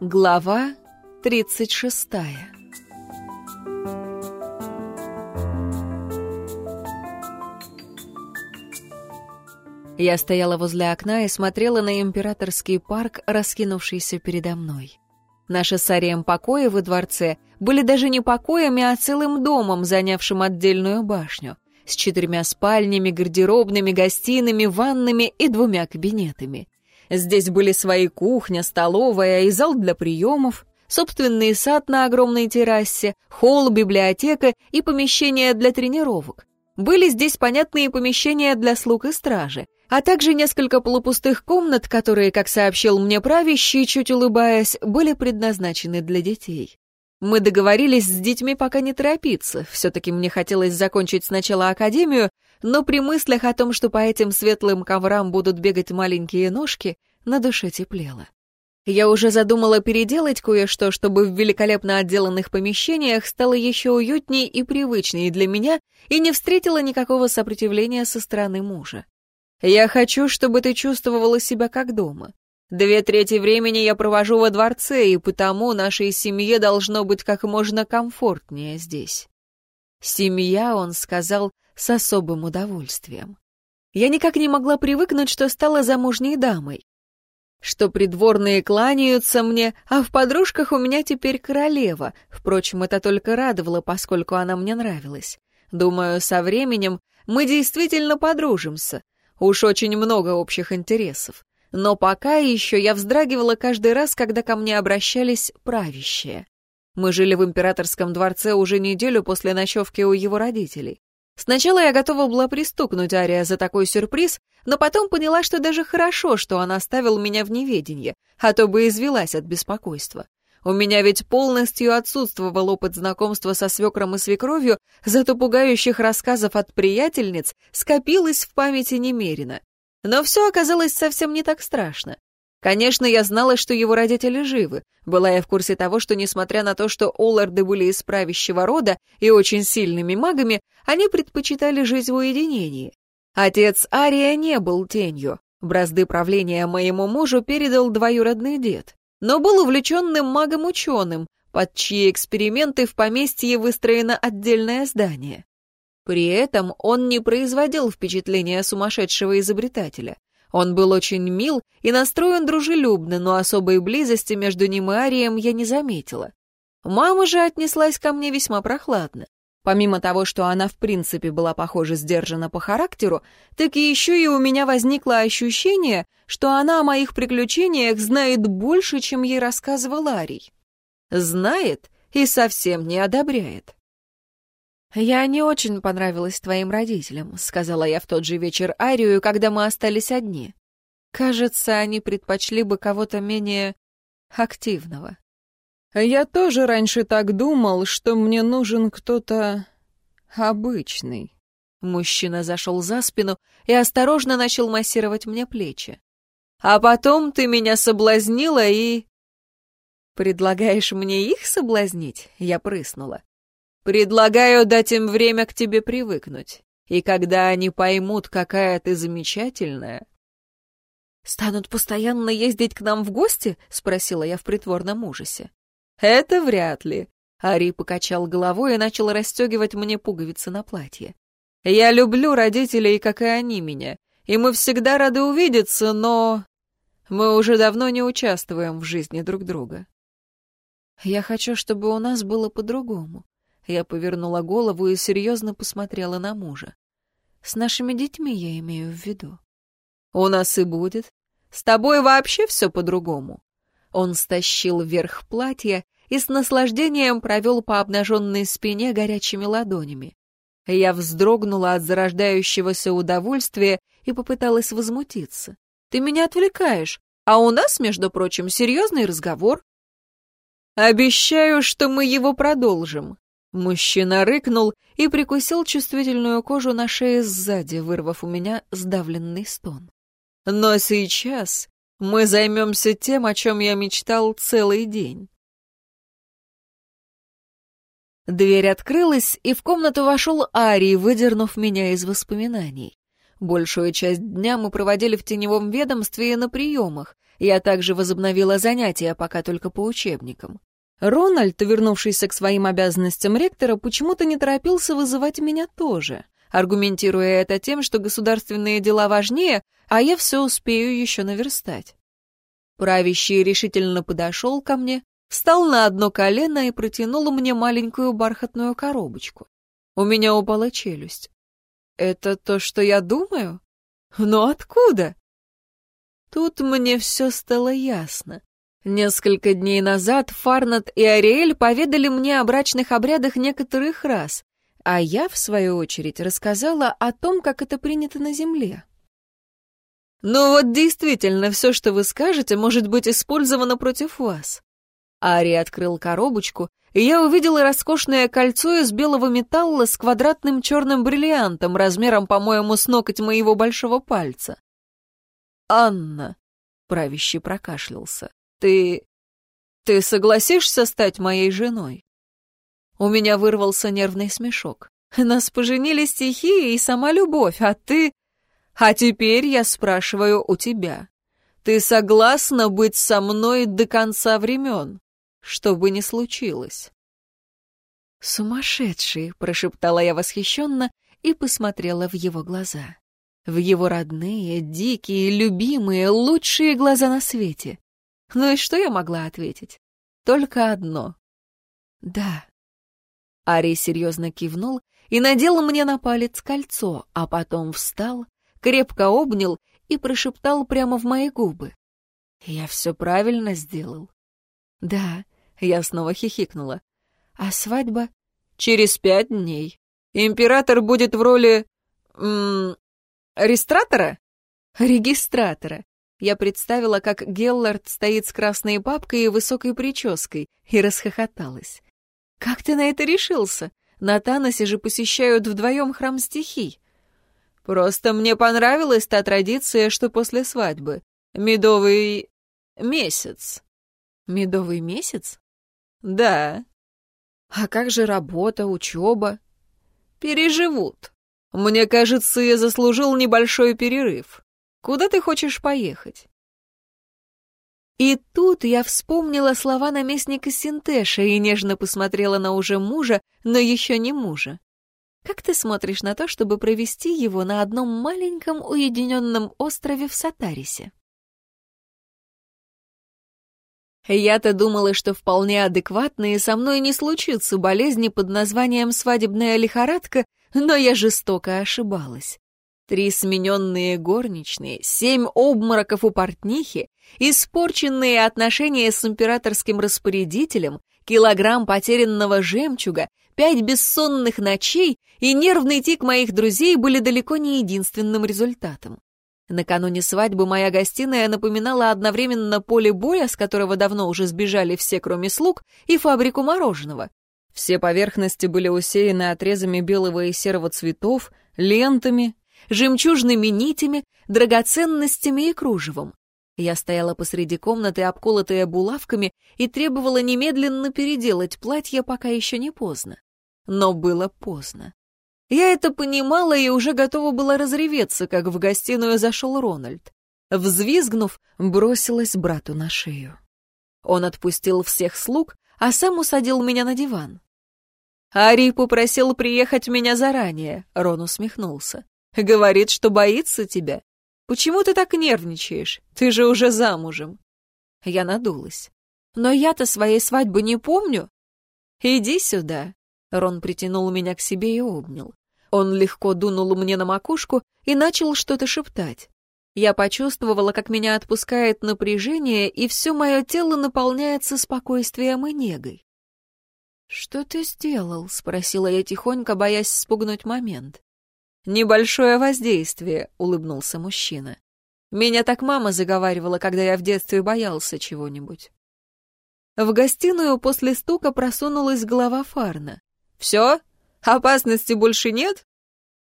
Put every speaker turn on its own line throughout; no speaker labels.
Глава 36 Я стояла возле окна и смотрела на императорский парк, раскинувшийся передо мной. Наши с Арием покои во дворце были даже не покоями, а целым домом, занявшим отдельную башню, с четырьмя спальнями, гардеробными, гостиными, ваннами и двумя кабинетами. Здесь были свои кухня, столовая и зал для приемов, собственный сад на огромной террасе, холл, библиотека и помещения для тренировок. Были здесь понятные помещения для слуг и стражи, а также несколько полупустых комнат, которые, как сообщил мне правящий, чуть улыбаясь, были предназначены для детей. Мы договорились с детьми пока не торопиться, все-таки мне хотелось закончить сначала академию, но при мыслях о том, что по этим светлым коврам будут бегать маленькие ножки, на душе теплело. Я уже задумала переделать кое-что, чтобы в великолепно отделанных помещениях стало еще уютнее и привычнее для меня и не встретила никакого сопротивления со стороны мужа. Я хочу, чтобы ты чувствовала себя как дома. Две трети времени я провожу во дворце, и потому нашей семье должно быть как можно комфортнее здесь. Семья, он сказал, с особым удовольствием. Я никак не могла привыкнуть, что стала замужней дамой. Что придворные кланяются мне, а в подружках у меня теперь королева. Впрочем, это только радовало, поскольку она мне нравилась. Думаю, со временем мы действительно подружимся. Уж очень много общих интересов. Но пока еще я вздрагивала каждый раз, когда ко мне обращались правящие. Мы жили в императорском дворце уже неделю после ночевки у его родителей. Сначала я готова была пристукнуть Ария за такой сюрприз, но потом поняла, что даже хорошо, что он оставил меня в неведении, а то бы извелась от беспокойства. У меня ведь полностью отсутствовал опыт знакомства со свекром и свекровью, зато пугающих рассказов от приятельниц скопилось в памяти немерено. Но все оказалось совсем не так страшно. Конечно, я знала, что его родители живы. Была я в курсе того, что, несмотря на то, что Олларды были из правящего рода и очень сильными магами, они предпочитали жить в уединении. Отец Ария не был тенью. Бразды правления моему мужу передал двоюродный дед но был увлеченным магом-ученым, под чьи эксперименты в поместье выстроено отдельное здание. При этом он не производил впечатления сумасшедшего изобретателя. Он был очень мил и настроен дружелюбно, но особой близости между ним и Арием я не заметила. Мама же отнеслась ко мне весьма прохладно. Помимо того, что она в принципе была, похоже, сдержана по характеру, так и еще и у меня возникло ощущение, что она о моих приключениях знает больше, чем ей рассказывал Арий. Знает и совсем не одобряет. «Я не очень понравилась твоим родителям», — сказала я в тот же вечер Арию, когда мы остались одни. «Кажется, они предпочли бы кого-то менее активного».
Я тоже раньше так думал, что мне нужен кто-то обычный.
Мужчина зашел за спину и осторожно начал массировать мне плечи. А потом ты меня соблазнила и... Предлагаешь мне их соблазнить? Я прыснула. Предлагаю дать им время к тебе привыкнуть. И когда они поймут, какая ты замечательная... «Станут постоянно ездить к нам в гости?» — спросила я в притворном ужасе. «Это вряд ли». Ари покачал головой и начал расстегивать мне пуговицы на платье. «Я люблю родителей, как и они меня, и мы всегда рады увидеться, но... Мы уже давно не участвуем в жизни друг друга». «Я хочу, чтобы у нас было по-другому». Я повернула голову и серьезно посмотрела на мужа. «С нашими детьми я имею в виду». «У нас и будет. С тобой вообще все по-другому». Он стащил вверх платья и с наслаждением провел по обнаженной спине горячими ладонями. Я вздрогнула от зарождающегося удовольствия и попыталась возмутиться. «Ты меня отвлекаешь, а у нас, между прочим, серьезный разговор». «Обещаю, что мы его продолжим». Мужчина рыкнул и прикусил чувствительную кожу на шее сзади, вырвав у меня сдавленный стон. «Но сейчас мы займемся тем, о чем я мечтал целый день. Дверь открылась, и в комнату вошел Арий, выдернув меня из воспоминаний. Большую часть дня мы проводили в теневом ведомстве и на приемах. Я также возобновила занятия, пока только по учебникам. Рональд, вернувшийся к своим обязанностям ректора, почему-то не торопился вызывать меня тоже, аргументируя это тем, что государственные дела важнее, а я все успею еще наверстать. Правящий решительно подошел ко мне, встал на одно колено и протянул мне маленькую бархатную коробочку. У меня упала челюсть. «Это то, что я думаю? Но откуда?» Тут мне все стало ясно. Несколько дней назад Фарнат и Ариэль поведали мне о брачных обрядах некоторых рас, а я, в свою очередь, рассказала о том, как это принято на Земле. «Ну вот действительно, все, что вы скажете, может быть использовано против вас». Ари открыл коробочку, и я увидела роскошное кольцо из белого металла с квадратным черным бриллиантом, размером, по-моему, с ноготь моего большого пальца. «Анна», — правящий прокашлялся, — «ты... ты согласишься стать моей женой?» У меня вырвался нервный смешок. Нас поженили стихии и сама любовь, а ты... А теперь я спрашиваю у тебя. Ты согласна быть со мной до конца времен, что бы ни случилось?» «Сумасшедший!» — прошептала я восхищенно и посмотрела в его глаза в его родные, дикие, любимые, лучшие глаза на свете. Ну и что я могла ответить? Только одно. «Да». Ари серьезно кивнул и надел мне на палец кольцо, а потом встал, крепко обнял и прошептал прямо в мои губы. «Я все правильно сделал?» «Да», — я снова хихикнула. «А свадьба?» «Через пять дней. Император будет в роли... М -м, Регистратора? Регистратора. Я представила, как Геллард стоит с красной папкой и высокой прической, и расхохоталась. «Как ты на это решился? На Таносе же посещают вдвоем храм стихий». «Просто мне понравилась та традиция, что после свадьбы. Медовый месяц». «Медовый месяц?» «Да». «А как же работа, учеба?» «Переживут», мне кажется, я заслужил небольшой перерыв. Куда ты хочешь поехать?» И тут я вспомнила слова наместника Синтеша и нежно посмотрела на уже мужа, но еще не мужа. «Как ты смотришь на то, чтобы провести его на одном маленьком уединенном острове в Сатарисе?» Я-то думала, что вполне адекватно и со мной не случится болезни под названием свадебная лихорадка, но я жестоко ошибалась. Три смененные горничные, семь обмороков у портнихи, испорченные отношения с императорским распорядителем, килограмм потерянного жемчуга, пять бессонных ночей и нервный тик моих друзей были далеко не единственным результатом. Накануне свадьбы моя гостиная напоминала одновременно поле боя, с которого давно уже сбежали все, кроме слуг, и фабрику мороженого. Все поверхности были усеяны отрезами белого и серого цветов, лентами, жемчужными нитями, драгоценностями и кружевом. Я стояла посреди комнаты, обколотая булавками, и требовала немедленно переделать платье, пока еще не поздно. Но было поздно. Я это понимала и уже готова была разреветься, как в гостиную зашел Рональд. Взвизгнув, бросилась брату на шею. Он отпустил всех слуг, а сам усадил меня на диван. «Ари попросил приехать меня заранее», — Рон усмехнулся. «Говорит, что боится тебя. Почему ты так нервничаешь? Ты же уже замужем». Я надулась. «Но я-то своей свадьбы не помню». «Иди сюда». Рон притянул меня к себе и обнял. Он легко дунул мне на макушку и начал что-то шептать. Я почувствовала, как меня отпускает напряжение, и все мое тело наполняется спокойствием и негой. «Что ты сделал?» — спросила я тихонько, боясь спугнуть момент. «Небольшое воздействие», — улыбнулся мужчина. «Меня так мама заговаривала, когда я в детстве боялся чего-нибудь». В гостиную после стука просунулась голова Фарна. «Все? Опасности больше нет?»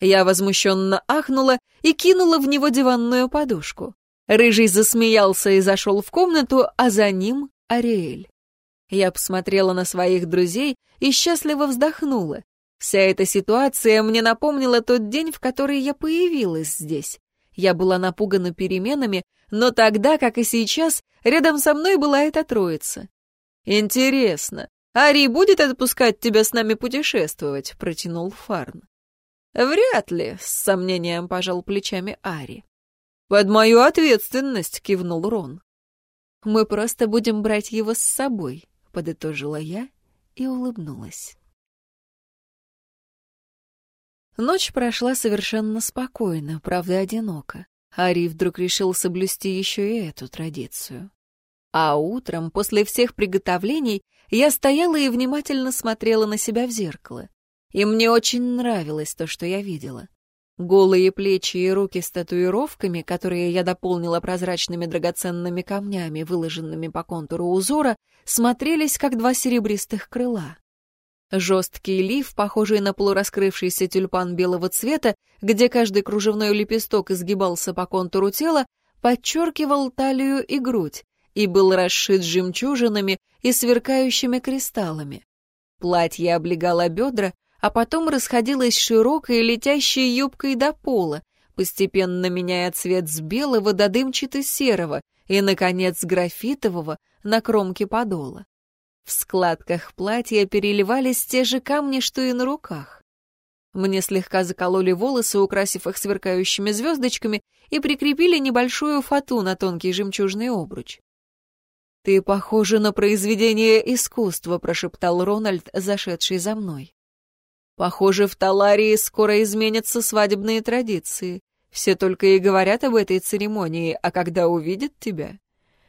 Я возмущенно ахнула и кинула в него диванную подушку. Рыжий засмеялся и зашел в комнату, а за ним — Ариэль. Я посмотрела на своих друзей и счастливо вздохнула. Вся эта ситуация мне напомнила тот день, в который я появилась здесь. Я была напугана переменами, но тогда, как и сейчас, рядом со мной была эта троица. «Интересно, Ари будет отпускать тебя с нами путешествовать?» — протянул Фарн. «Вряд ли», — с сомнением пожал плечами Ари. «Под мою ответственность», — кивнул Рон. «Мы просто будем брать его с собой», — подытожила я и улыбнулась. Ночь прошла совершенно спокойно, правда, одиноко. Ари вдруг решил соблюсти еще и эту традицию. А утром, после всех приготовлений, я стояла и внимательно смотрела на себя в зеркало. И мне очень нравилось то, что я видела. Голые плечи и руки с татуировками, которые я дополнила прозрачными драгоценными камнями, выложенными по контуру узора, смотрелись как два серебристых крыла. Жесткий лиф, похожий на полураскрывшийся тюльпан белого цвета, где каждый кружевной лепесток изгибался по контуру тела, подчеркивал талию и грудь и был расшит жемчужинами и сверкающими кристаллами. Платье облегало бедра, а потом расходилась широкой летящей юбкой до пола, постепенно меняя цвет с белого до дымчато-серого и, наконец, графитового на кромке подола. В складках платья переливались те же камни, что и на руках. Мне слегка закололи волосы, украсив их сверкающими звездочками, и прикрепили небольшую фату на тонкий жемчужный обруч. «Ты похожа на произведение искусства», — прошептал Рональд, зашедший за мной. Похоже, в Таларии скоро изменятся свадебные традиции. Все только и говорят об этой церемонии, а когда увидят тебя...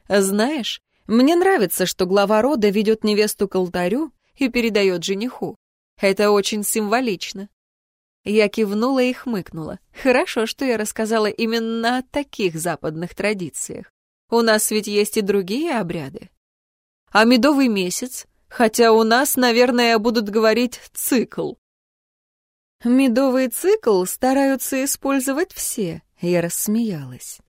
Знаешь, мне нравится, что глава рода ведет невесту к алтарю и передает жениху. Это очень символично. Я кивнула и хмыкнула. Хорошо, что я рассказала именно о таких западных традициях. У нас ведь есть и другие обряды. А медовый месяц? Хотя у нас, наверное, будут говорить «цикл». Медовый цикл стараются использовать все, я рассмеялась.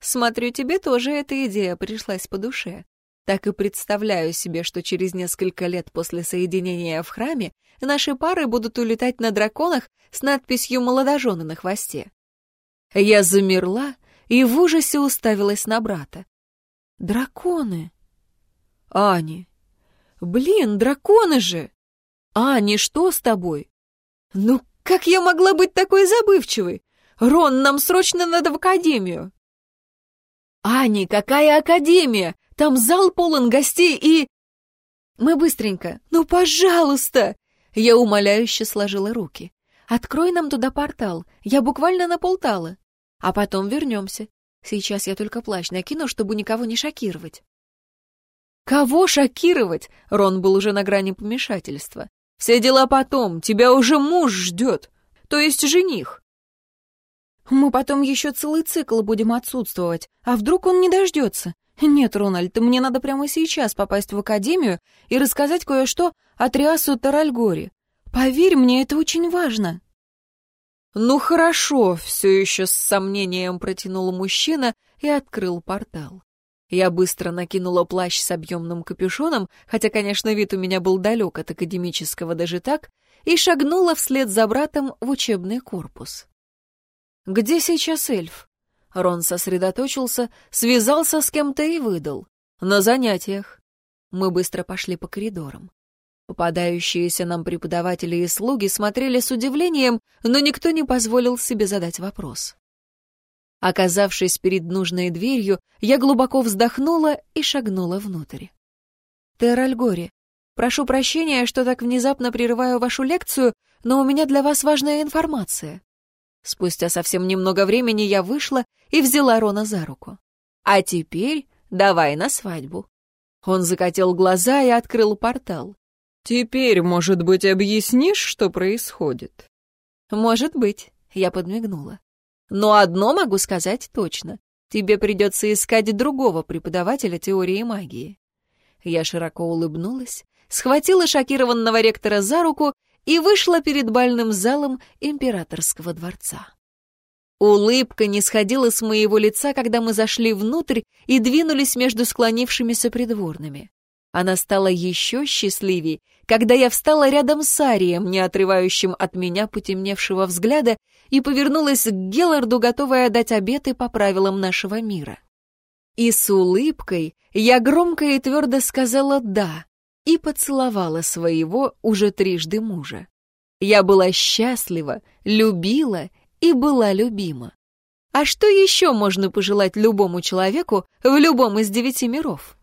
Смотрю, тебе тоже эта идея пришлась по душе. Так и представляю себе, что через несколько лет после соединения в храме наши пары будут улетать на драконах с надписью «Молодожены» на хвосте. Я замерла и в ужасе уставилась на брата. «Драконы!» «Ани! Блин, драконы же! Ани, что с тобой?» «Ну как я могла быть такой забывчивой? Рон, нам срочно надо в академию. Ани, какая академия? Там зал полон гостей и... Мы быстренько. Ну, пожалуйста! Я умоляюще сложила руки. Открой нам туда портал. Я буквально наполтала. А потом вернемся. Сейчас я только плащ накину, чтобы никого не шокировать. Кого шокировать? Рон был уже на грани помешательства. Все дела потом, тебя уже муж ждет, то есть жених. Мы потом еще целый цикл будем отсутствовать, а вдруг он не дождется? Нет, Рональд, мне надо прямо сейчас попасть в академию и рассказать кое-что о Триасу Таральгоре. Поверь мне, это очень важно. Ну хорошо, все еще с сомнением протянул мужчина и открыл портал. Я быстро накинула плащ с объемным капюшоном, хотя, конечно, вид у меня был далек от академического даже так, и шагнула вслед за братом в учебный корпус. «Где сейчас эльф?» Рон сосредоточился, связался с кем-то и выдал. «На занятиях». Мы быстро пошли по коридорам. Попадающиеся нам преподаватели и слуги смотрели с удивлением, но никто не позволил себе задать вопрос. Оказавшись перед нужной дверью, я глубоко вздохнула и шагнула внутрь. «Теральгори, прошу прощения, что так внезапно прерываю вашу лекцию, но у меня для вас важная информация». Спустя совсем немного времени я вышла и взяла Рона за руку. «А теперь давай на свадьбу». Он закатил глаза и открыл портал. «Теперь, может быть, объяснишь, что происходит?» «Может быть», — я подмигнула. Но одно могу сказать точно. Тебе придется искать другого преподавателя теории магии. Я широко улыбнулась, схватила шокированного ректора за руку и вышла перед бальным залом императорского дворца. Улыбка не сходила с моего лица, когда мы зашли внутрь и двинулись между склонившимися придворными. Она стала еще счастливей, когда я встала рядом с Арием, не отрывающим от меня потемневшего взгляда, и повернулась к Гелларду, готовая дать обеты по правилам нашего мира. И с улыбкой я громко и твердо сказала «да» и поцеловала своего уже трижды мужа. Я была счастлива, любила и была любима. А что еще можно пожелать любому человеку в любом из девяти миров?